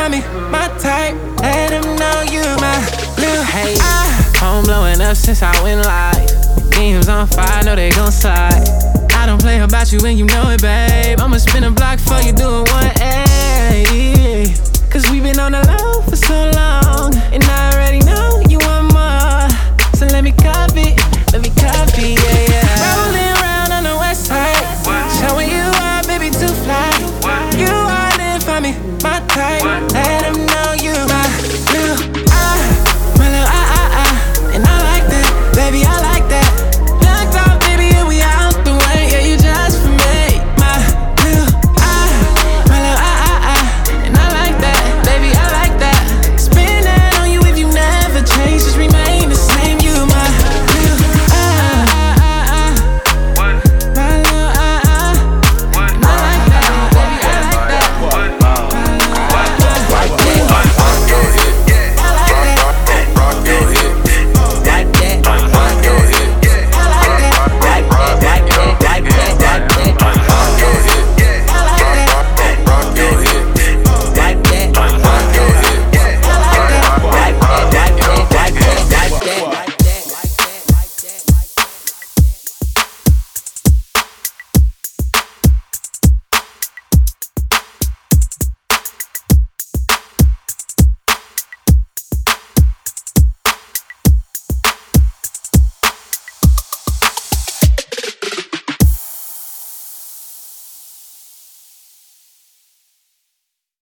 find me my type. Let him know you my blue haze. Phone blowing up since I went live. Games on fire, know they gon' slide. I don't play about you and you know it, babe. I'ma spin a ain't my type. Let him